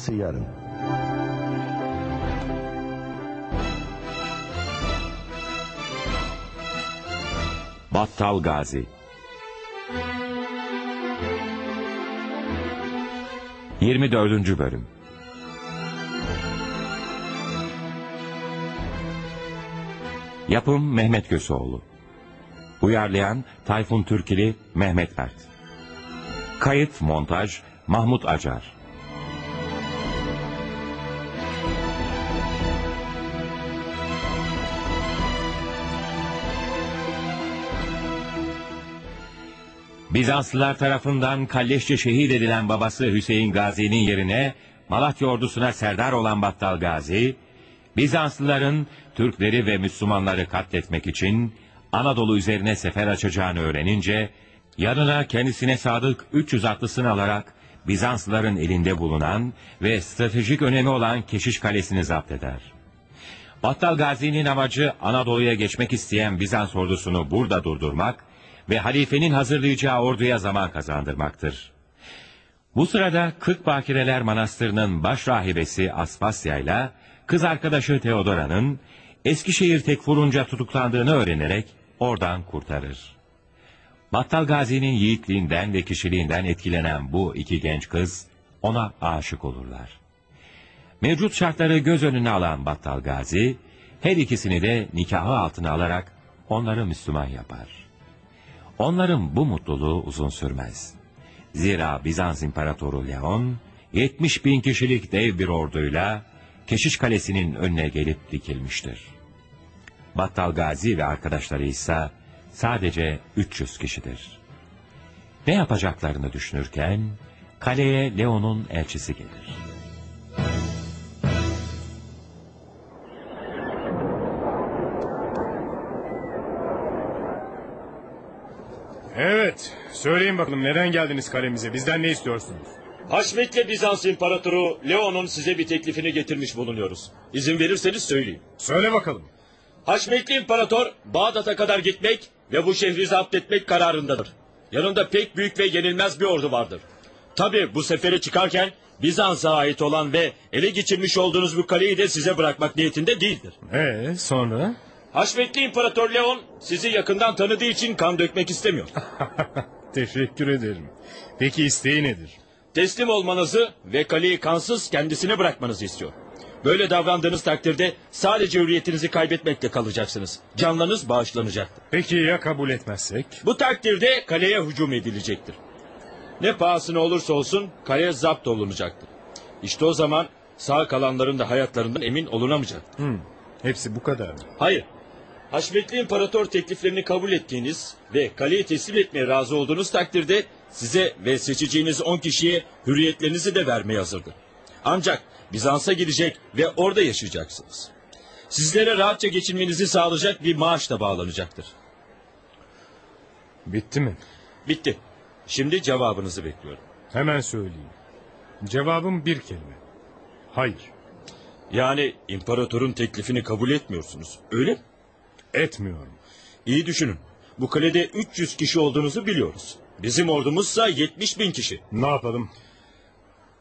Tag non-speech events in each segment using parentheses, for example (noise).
Arkası yarın. Battal Gazi 24. Bölüm Yapım Mehmet Köseoğlu Uyarlayan Tayfun Türkili Mehmet Mert Kayıt Montaj Mahmut Acar Bizanslılar tarafından kalleşçe şehit edilen babası Hüseyin Gazi'nin yerine Malatya ordusuna serdar olan Battal Gazi, Bizanslıların Türkleri ve Müslümanları katletmek için Anadolu üzerine sefer açacağını öğrenince, yanına kendisine sadık 300 atlısını alarak Bizanslıların elinde bulunan ve stratejik önemi olan Keşiş Kalesi'ni zapt eder. Battal Gazi'nin amacı Anadolu'ya geçmek isteyen Bizans ordusunu burada durdurmak ve halifenin hazırlayacağı orduya zaman kazandırmaktır. Bu sırada Kırk Bakireler Manastırı'nın baş rahibesi Aspasya ile kız arkadaşı Teodora'nın Eskişehir Tekfurunca tutuklandığını öğrenerek oradan kurtarır. Battal Gazi'nin yiğitliğinden ve kişiliğinden etkilenen bu iki genç kız ona aşık olurlar. Mevcut şartları göz önüne alan Battal Gazi, her ikisini de nikahı altına alarak onları Müslüman yapar. Onların bu mutluluğu uzun sürmez. Zira Bizans İmparatoru Leon, 70 bin kişilik dev bir orduyla Keşiş Kalesi'nin önüne gelip dikilmiştir. Battal Gazi ve arkadaşları ise sadece 300 kişidir. Ne yapacaklarını düşünürken kaleye Leon'un elçisi gelir. Evet, söyleyin bakalım neden geldiniz kalemize? Bizden ne istiyorsunuz? Haşmetli Bizans İmparatoru Leon'un size bir teklifini getirmiş bulunuyoruz. İzin verirseniz söyleyeyim. Söyle bakalım. Haşmetli İmparator Bağdat'a kadar gitmek ve bu şehri zapt etmek kararındadır. Yanında pek büyük ve yenilmez bir ordu vardır. Tabi bu sefere çıkarken Bizans'a ait olan ve ele geçirmiş olduğunuz bu kaleyi de size bırakmak niyetinde değildir. Ee, sonra? Haşmetli İmparator Leon sizi yakından tanıdığı için kan dökmek istemiyor. (laughs) Teşekkür ederim. Peki isteği nedir? Teslim olmanızı ve kaleyi kansız kendisine bırakmanızı istiyor. Böyle davrandığınız takdirde sadece hürriyetinizi kaybetmekle kalacaksınız. Canlarınız bağışlanacaktır. Peki ya kabul etmezsek? Bu takdirde kaleye hücum edilecektir. Ne pahasına olursa olsun kale zapt olunacaktır. İşte o zaman sağ kalanların da hayatlarından emin olunamayacaktır. Hmm, hepsi bu kadar mı? Hayır. Haşmetli İmparator tekliflerini kabul ettiğiniz ve kaleyi teslim etmeye razı olduğunuz takdirde size ve seçeceğiniz on kişiye hürriyetlerinizi de vermeye hazırdır. Ancak Bizans'a gidecek ve orada yaşayacaksınız. Sizlere rahatça geçinmenizi sağlayacak bir maaş da bağlanacaktır. Bitti mi? Bitti. Şimdi cevabınızı bekliyorum. Hemen söyleyeyim. Cevabım bir kelime. Hayır. Yani imparatorun teklifini kabul etmiyorsunuz. Öyle mi? Etmiyorum. İyi düşünün. Bu kalede 300 kişi olduğunuzu biliyoruz. Bizim ordumuzsa 70 bin kişi. Ne yapalım?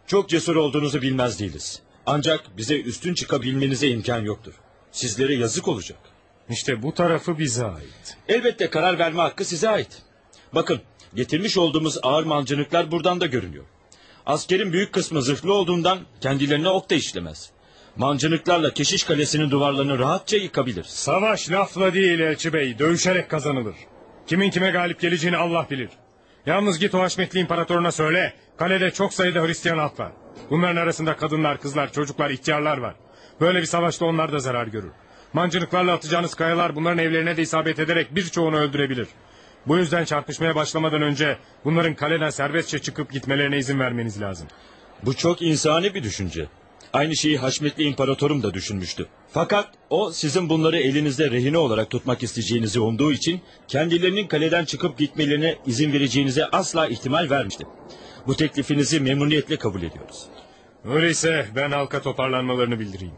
Çok cesur olduğunuzu bilmez değiliz. Ancak bize üstün çıkabilmenize imkan yoktur. Sizlere yazık olacak. İşte bu tarafı bize ait. Elbette karar verme hakkı size ait. Bakın getirmiş olduğumuz ağır mancınıklar buradan da görünüyor. Askerin büyük kısmı zırhlı olduğundan kendilerine ok da işlemez. Mancınıklarla Keşiş Kalesi'nin duvarlarını rahatça yıkabilir. Savaş lafla değil Elçi Bey, dövüşerek kazanılır. Kimin kime galip geleceğini Allah bilir. Yalnız git o Haşmetli İmparatoruna söyle, kalede çok sayıda Hristiyan halk var. Bunların arasında kadınlar, kızlar, çocuklar, ihtiyarlar var. Böyle bir savaşta onlar da zarar görür. Mancınıklarla atacağınız kayalar bunların evlerine de isabet ederek birçoğunu öldürebilir. Bu yüzden çarpışmaya başlamadan önce bunların kaleden serbestçe çıkıp gitmelerine izin vermeniz lazım. Bu çok insani bir düşünce. Aynı şeyi Haşmetli İmparatorum da düşünmüştü. Fakat o sizin bunları elinizde rehine olarak tutmak isteyeceğinizi umduğu için kendilerinin kaleden çıkıp gitmelerine izin vereceğinize asla ihtimal vermişti. Bu teklifinizi memnuniyetle kabul ediyoruz. Öyleyse ben halka toparlanmalarını bildireyim.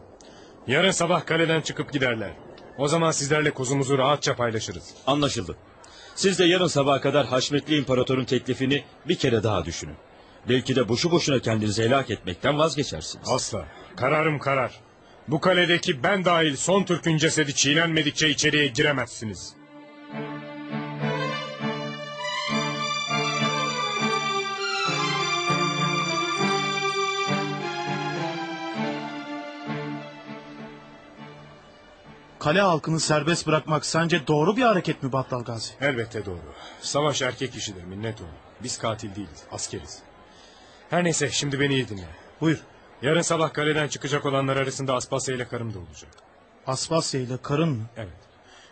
Yarın sabah kaleden çıkıp giderler. O zaman sizlerle kozumuzu rahatça paylaşırız. Anlaşıldı. Siz de yarın sabaha kadar Haşmetli İmparator'un teklifini bir kere daha düşünün. Belki de boşu boşuna kendinizi helak etmekten vazgeçersiniz. Asla. Kararım karar. Bu kaledeki ben dahil son Türk'ün cesedi çiğnenmedikçe içeriye giremezsiniz. Kale halkını serbest bırakmak sence doğru bir hareket mi Battal Gazi? Elbette doğru. Savaş erkek işidir minnet olur. Biz katil değiliz, askeriz. Her neyse şimdi beni iyi dinle. Buyur. Yarın sabah kaleden çıkacak olanlar arasında Aspasya ile karım da olacak. Aspasya ile karın mı? Evet.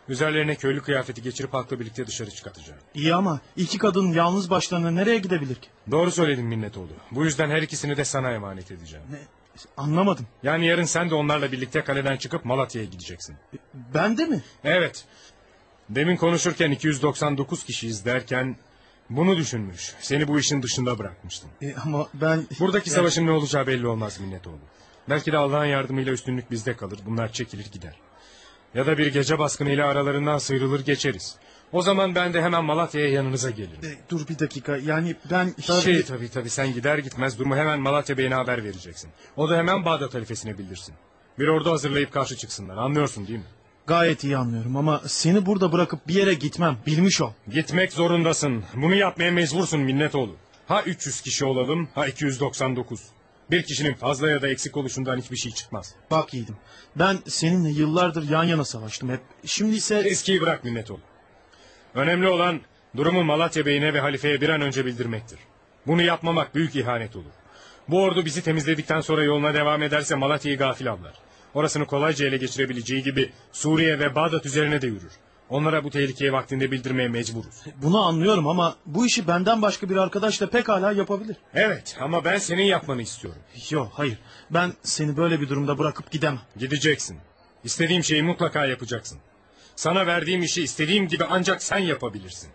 Üzerlerine köylü kıyafeti geçirip halkla birlikte dışarı çıkartacağım. İyi ama iki kadın yalnız başlarına nereye gidebilir ki? Doğru söyledin Minnetoğlu. Bu yüzden her ikisini de sana emanet edeceğim. Ne? Anlamadım. Yani yarın sen de onlarla birlikte kaleden çıkıp Malatya'ya gideceksin. Ben de mi? Evet. Demin konuşurken 299 kişiyiz derken bunu düşünmüş. Seni bu işin dışında bırakmıştım. E, ama ben... Buradaki savaşın ne olacağı belli olmaz Minnetoğlu. Belki de Allah'ın yardımıyla üstünlük bizde kalır. Bunlar çekilir gider. Ya da bir gece baskınıyla aralarından sıyrılır geçeriz. O zaman ben de hemen Malatya'ya yanınıza gelirim. E, dur bir dakika yani ben... Şey tabii tabii sen gider gitmez durumu hemen Malatya Bey'ine haber vereceksin. O da hemen Bağdat halifesine bildirsin. Bir ordu hazırlayıp karşı çıksınlar anlıyorsun değil mi? Gayet iyi anlıyorum ama seni burada bırakıp bir yere gitmem bilmiş ol. Gitmek zorundasın. Bunu yapmaya mecbursun Minnetoğlu. Ha 300 kişi olalım ha 299. Bir kişinin fazla ya da eksik oluşundan hiçbir şey çıkmaz. Bak yiğidim ben seninle yıllardır yan yana savaştım hep. Şimdi ise... Eskiyi bırak Minnetoğlu. Önemli olan durumu Malatya Bey'ine ve halifeye bir an önce bildirmektir. Bunu yapmamak büyük ihanet olur. Bu ordu bizi temizledikten sonra yoluna devam ederse Malatya'yı gafil avlar. Orasını kolayca ele geçirebileceği gibi Suriye ve Bağdat üzerine de yürür. Onlara bu tehlikeyi vaktinde bildirmeye mecburuz. Bunu anlıyorum ama bu işi benden başka bir arkadaş da pekala yapabilir. Evet ama ben senin yapmanı istiyorum. Yok hayır ben seni böyle bir durumda bırakıp gidemem. Gideceksin. İstediğim şeyi mutlaka yapacaksın. Sana verdiğim işi istediğim gibi ancak sen yapabilirsin.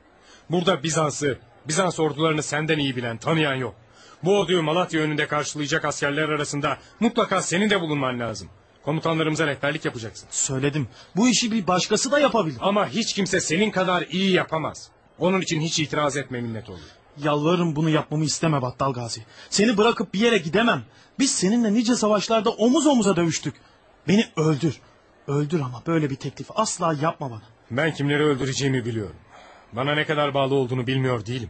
Burada Bizans'ı, Bizans ordularını senden iyi bilen, tanıyan yok. Bu orduyu Malatya önünde karşılayacak askerler arasında mutlaka senin de bulunman lazım. Komutanlarımıza rehberlik yapacaksın. Söyledim bu işi bir başkası da yapabilir. Ama hiç kimse senin kadar iyi yapamaz. Onun için hiç itiraz etme minnet olur. Yalvarırım bunu yapmamı isteme Battal Gazi. Seni bırakıp bir yere gidemem. Biz seninle nice savaşlarda omuz omuza dövüştük. Beni öldür. Öldür ama böyle bir teklif asla yapma bana. Ben kimleri öldüreceğimi biliyorum. Bana ne kadar bağlı olduğunu bilmiyor değilim.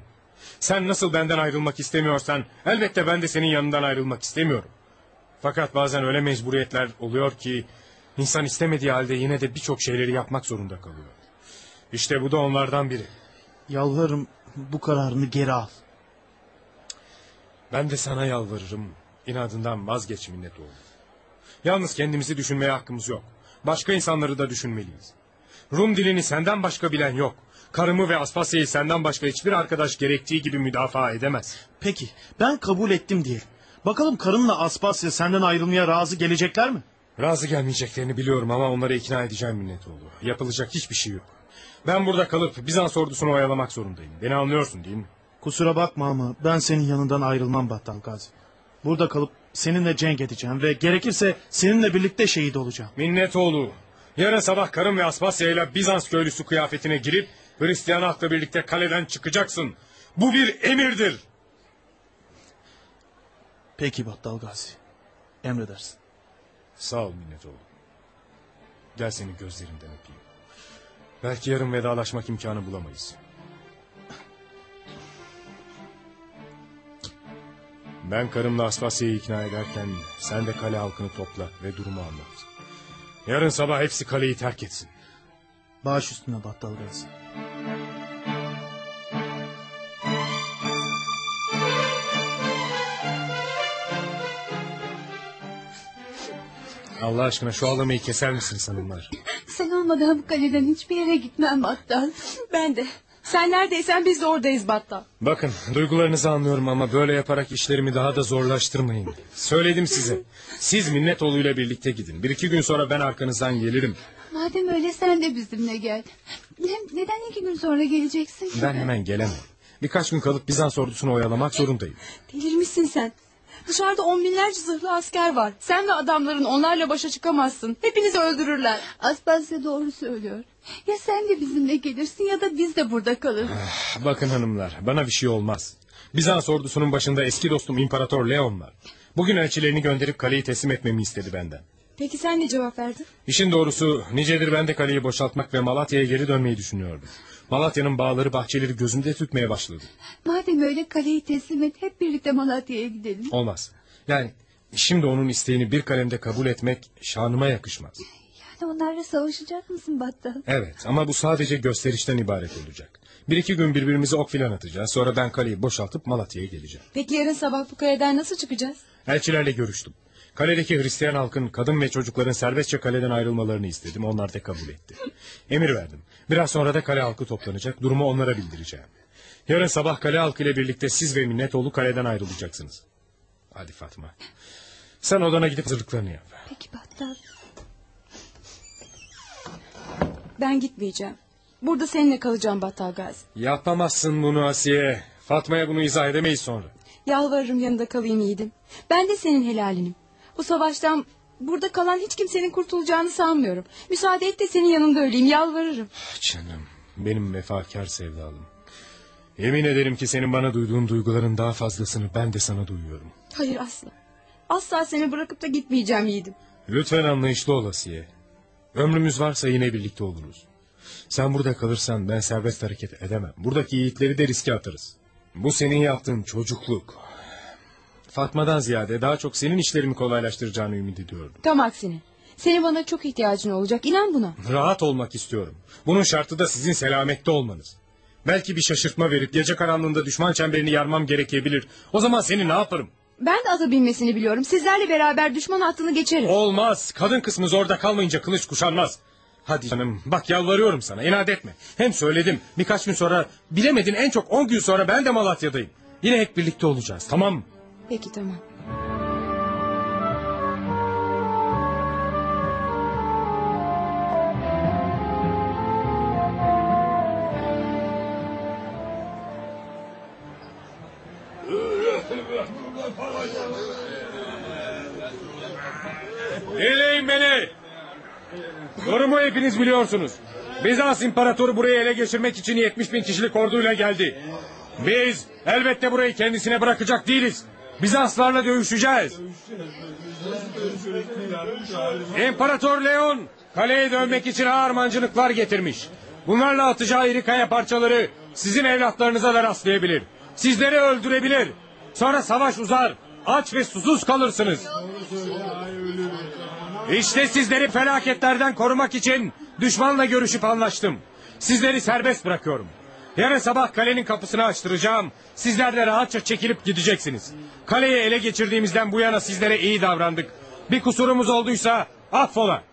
Sen nasıl benden ayrılmak istemiyorsan elbette ben de senin yanından ayrılmak istemiyorum. Fakat bazen öyle mecburiyetler oluyor ki insan istemediği halde yine de birçok şeyleri yapmak zorunda kalıyor. İşte bu da onlardan biri. Yalvarırım bu kararını geri al. Ben de sana yalvarırım. İnadından vazgeç minnet oğlum. Yalnız kendimizi düşünmeye hakkımız yok. Başka insanları da düşünmeliyiz. Rum dilini senden başka bilen yok. Karımı ve Aspasya'yı senden başka hiçbir arkadaş gerektiği gibi müdafaa edemez. Peki ben kabul ettim diyelim. Bakalım karınla Aspasya senden ayrılmaya razı gelecekler mi? Razı gelmeyeceklerini biliyorum ama onları ikna edeceğim Minnetoğlu. Yapılacak hiçbir şey yok. Ben burada kalıp Bizans ordusunu oyalamak zorundayım. Beni anlıyorsun değil mi? Kusura bakma ama ben senin yanından ayrılmam Battal Gazi. Burada kalıp seninle cenk edeceğim ve gerekirse seninle birlikte şehit olacağım. Minnetoğlu, yarın sabah karım ve Aspasya ile Bizans köylüsü kıyafetine girip Hristiyan halkla birlikte kaleden çıkacaksın. Bu bir emirdir. Peki Battal Gazi. Emredersin. Sağ ol Minnetoğlu. Gel seni gözlerinden öpeyim. Belki yarın vedalaşmak imkanı bulamayız. Ben karımla Aspasya'yı ikna ederken sen de kale halkını topla ve durumu anlat. Yarın sabah hepsi kaleyi terk etsin. Baş üstüne Battal Gazi. Allah aşkına şu ağlamayı keser misiniz hanımlar? Sen olmadan bu kaleden hiçbir yere gitmem Battal. Ben de. Sen neredeysen biz de oradayız Battal. Bakın duygularınızı anlıyorum ama böyle yaparak işlerimi daha da zorlaştırmayın. Söyledim size. Siz Minnetoğlu'yla birlikte gidin. Bir iki gün sonra ben arkanızdan gelirim. Madem öyle sen de bizimle gel. Hem neden iki gün sonra geleceksin ki? Ben hemen gelemem. Birkaç gün kalıp Bizans ordusunu oyalamak zorundayım. Delirmişsin sen. Dışarıda on binlerce zırhlı asker var. Sen ve adamların onlarla başa çıkamazsın. Hepinizi öldürürler. Aspasya doğru söylüyor. Ya sen de bizimle gelirsin ya da biz de burada kalırız. Bakın hanımlar bana bir şey olmaz. Bizans ordusunun başında eski dostum İmparator Leon var. Bugün elçilerini gönderip kaleyi teslim etmemi istedi benden. Peki sen ne cevap verdin? İşin doğrusu nicedir ben de kaleyi boşaltmak ve Malatya'ya geri dönmeyi düşünüyordum. Malatya'nın bağları bahçeleri gözümde tütmeye başladı. Madem öyle kaleyi teslim et hep birlikte Malatya'ya gidelim. Olmaz. Yani şimdi onun isteğini bir kalemde kabul etmek şanıma yakışmaz. Yani onlarla savaşacak mısın Battal? Evet ama bu sadece gösterişten ibaret olacak. Bir iki gün birbirimize ok filan atacağız. Sonra ben kaleyi boşaltıp Malatya'ya geleceğim. Peki yarın sabah bu kaleden nasıl çıkacağız? Elçilerle görüştüm. Kaledeki Hristiyan halkın kadın ve çocukların serbestçe kaleden ayrılmalarını istedim. Onlar da kabul etti. Emir verdim. Biraz sonra da kale halkı toplanacak. Durumu onlara bildireceğim. Yarın sabah kale halkı ile birlikte siz ve Minnetoğlu kaleden ayrılacaksınız. Hadi Fatma. Sen odana gidip hazırlıklarını yap. Peki Battal. Ben gitmeyeceğim. Burada seninle kalacağım Battal Gazi. Yapamazsın bunu Asiye. Fatma'ya bunu izah edemeyiz sonra. Yalvarırım yanında kalayım yiğidim. Ben de senin helalinim. Bu savaştan burada kalan hiç kimsenin kurtulacağını sanmıyorum. Müsaade et de senin yanında öleyim yalvarırım. Canım benim vefakar sevdalım. Yemin ederim ki senin bana duyduğun duyguların daha fazlasını ben de sana duyuyorum. Hayır asla. Asla seni bırakıp da gitmeyeceğim yiğidim. Lütfen anlayışlı ol Asiye. Ömrümüz varsa yine birlikte oluruz. Sen burada kalırsan ben serbest hareket edemem. Buradaki yiğitleri de riske atarız. Bu senin yaptığın çocukluk. Fatma'dan ziyade daha çok senin işlerimi kolaylaştıracağını ümit ediyordum. Tam aksine. Senin bana çok ihtiyacın olacak. İnan buna. Rahat olmak istiyorum. Bunun şartı da sizin selamette olmanız. Belki bir şaşırtma verip gece karanlığında düşman çemberini yarmam gerekebilir. O zaman seni ne yaparım? Ben de ata binmesini biliyorum. Sizlerle beraber düşman hattını geçerim. Olmaz. Kadın kısmımız orada kalmayınca kılıç kuşanmaz. Hadi canım bak yalvarıyorum sana inat etme. Hem söyledim birkaç gün sonra bilemedin en çok on gün sonra ben de Malatya'dayım. Yine hep birlikte olacağız tamam mı? Peki tamam. Dinleyin beni. Durumu hepiniz biliyorsunuz. Bizans imparatoru burayı ele geçirmek için 70 bin kişilik orduyla geldi. Biz elbette burayı kendisine bırakacak değiliz. Bizanslarla dövüşeceğiz. İmparator Leon kaleye dönmek için ağır mancınıklar getirmiş. Bunlarla atacağı iri kaya parçaları sizin evlatlarınıza da rastlayabilir. Sizleri öldürebilir. Sonra savaş uzar. Aç ve susuz kalırsınız. İşte sizleri felaketlerden korumak için düşmanla görüşüp anlaştım. Sizleri serbest bırakıyorum. Yarın sabah kalenin kapısını açtıracağım. Sizler de rahatça çekilip gideceksiniz. Kaleyi ele geçirdiğimizden bu yana sizlere iyi davrandık. Bir kusurumuz olduysa affola.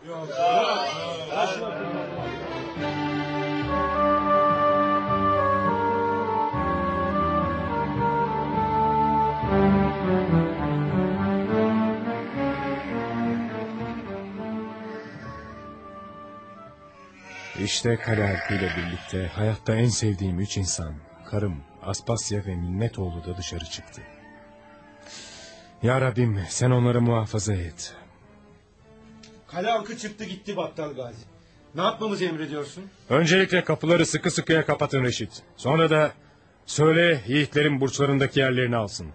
İşte kale halkıyla birlikte hayatta en sevdiğim üç insan, karım, Aspasya ve Minnetoğlu da dışarı çıktı. Ya Rabbim sen onları muhafaza et. Kale halkı çıktı gitti Battal Gazi. Ne yapmamızı emrediyorsun? Öncelikle kapıları sıkı sıkıya kapatın Reşit. Sonra da söyle yiğitlerin burçlarındaki yerlerini alsın.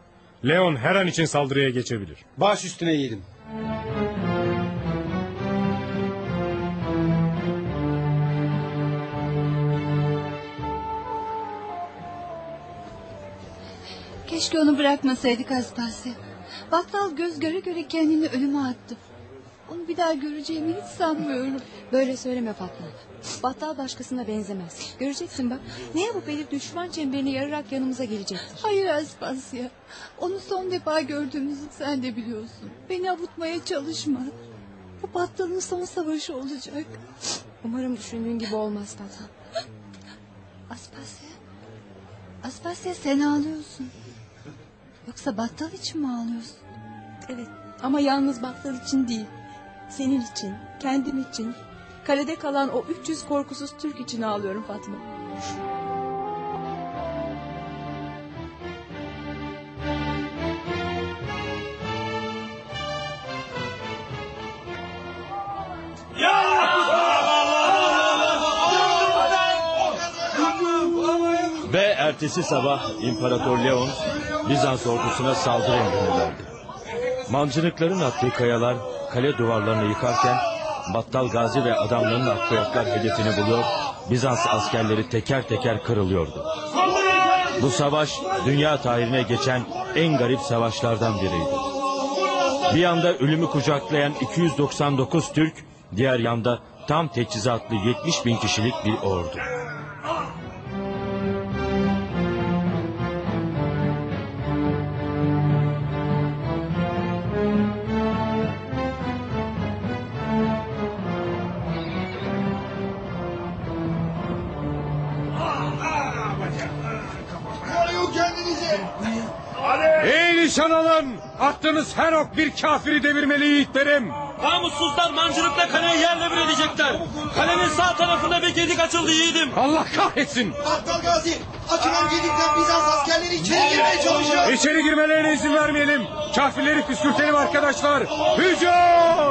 Leon her an için saldırıya geçebilir. Baş üstüne yiğidim. Keşke onu bırakmasaydık Aspasya. Battal göz göre göre kendini ölüme attı. Onu bir daha göreceğimi hiç sanmıyorum. Böyle söyleme Fatma. Battal başkasına benzemez. Göreceksin bak. Ne yapıp edip düşman çemberini yararak yanımıza gelecektir. Hayır Aspasya. Onu son defa gördüğümüzü sen de biliyorsun. Beni avutmaya çalışma. Bu Battal'ın son savaşı olacak. Umarım düşündüğün gibi olmaz Fatma. Aspasya. Aspasya sen ağlıyorsun. Yoksa battal için mi ağlıyorsun? Evet ama yalnız battal için değil. Senin için, kendim için, kalede kalan o 300 korkusuz Türk için ağlıyorum Fatma. Ve ertesi sabah İmparator Leon Bizans ordusuna saldırı emrini. Mancınıkların attığı kayalar kale duvarlarını yıkarken Battal Gazi ve adamlarının akbayaklar hedefini buluyor, Bizans askerleri teker teker kırılıyordu. Bu savaş dünya tarihine geçen en garip savaşlardan biriydi. Bir yanda ölümü kucaklayan 299 Türk, diğer yanda tam teçhizatlı 70 bin kişilik bir ordu. Ey nişan alın! Attığınız her ok bir kafiri devirmeli yiğitlerim. Namussuzlar mancınıkla kaleyi yerle bir edecekler. Kalenin sağ tarafında bir gedik açıldı yiğidim. Allah kahretsin! Battal Gazi açılan gedikten Bizans askerleri içeri girmeye çalışıyor. İçeri girmelerine izin vermeyelim. Kafirleri püskürtelim arkadaşlar. Hücum!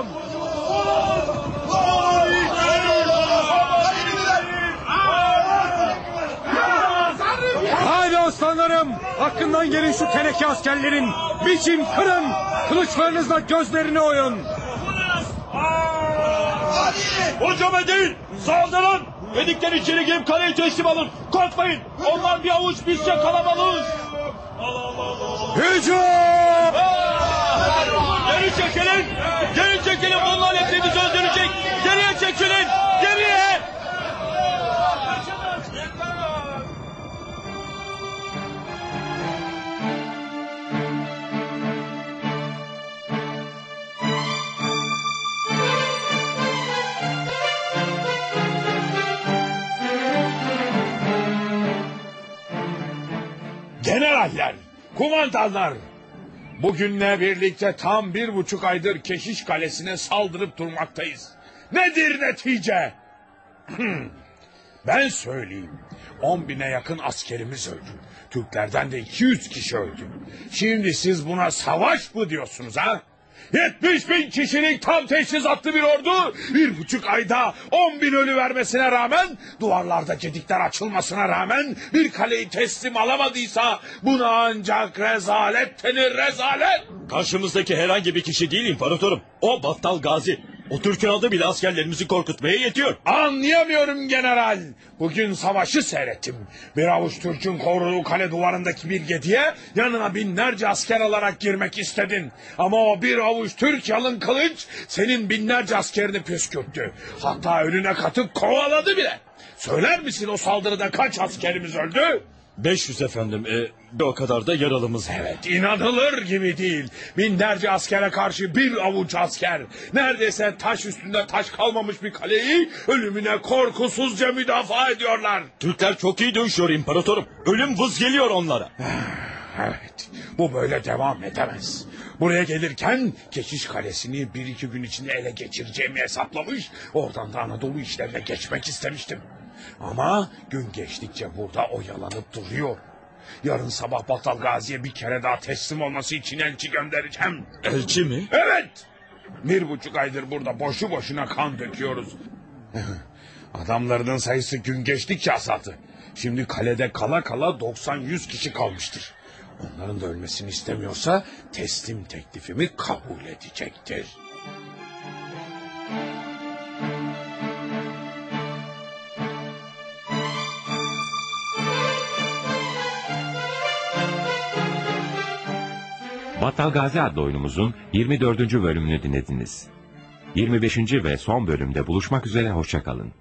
Aslanlarım! Hakkından gelin şu teneke askerlerin. Biçin kırın! Kılıçlarınızla gözlerini oyun! Hocam edin! Saldırın! Gedikten içeri girip kaleyi teslim alın. Korkmayın. Onlar bir avuç bizce kalabalık. Hücum! Geri çekilin! Generaller, kumandanlar. Bugünle birlikte tam bir buçuk aydır Keşiş Kalesi'ne saldırıp durmaktayız. Nedir netice? (clears throat) ben söyleyeyim. On bine yakın askerimiz öldü. Türklerden de 200 kişi öldü. Şimdi siz buna savaş mı diyorsunuz ha? 70 bin kişilik tam teçhizatlı bir ordu bir buçuk ayda 10 bin ölü vermesine rağmen duvarlarda gedikler açılmasına rağmen bir kaleyi teslim alamadıysa buna ancak rezalet denir rezalet. Karşımızdaki herhangi bir kişi değil imparatorum. O Battal Gazi. O Türk'ün adı bile askerlerimizi korkutmaya yetiyor. Anlayamıyorum general. Bugün savaşı seyrettim. Bir avuç Türk'ün koruduğu kale duvarındaki bir gediye yanına binlerce asker alarak girmek istedin. Ama o bir avuç Türk yalın kılıç senin binlerce askerini püskürttü. Hatta önüne katıp kovaladı bile. Söyler misin o saldırıda kaç askerimiz öldü? 500 efendim. E, o kadar da yaralımız var. Evet inanılır gibi değil. Binlerce askere karşı bir avuç asker. Neredeyse taş üstünde taş kalmamış bir kaleyi ölümüne korkusuzca müdafaa ediyorlar. Türkler çok iyi dövüşüyor imparatorum. Ölüm vız geliyor onlara. Evet bu böyle devam edemez. Buraya gelirken Keşiş Kalesi'ni bir iki gün içinde ele geçireceğimi hesaplamış. Oradan da Anadolu işlerine geçmek istemiştim. Ama gün geçtikçe burada oyalanıp duruyor. Yarın sabah Batal Gazi'ye bir kere daha teslim olması için elçi göndereceğim. Elçi mi? Evet. Bir buçuk aydır burada boşu boşuna kan döküyoruz. (laughs) Adamlarının sayısı gün geçtikçe azaldı. Şimdi kalede kala kala 90-100 kişi kalmıştır. Onların da ölmesini istemiyorsa teslim teklifimi kabul edecektir. Battal Gazi adlı oyunumuzun 24. bölümünü dinlediniz. 25. ve son bölümde buluşmak üzere hoşçakalın.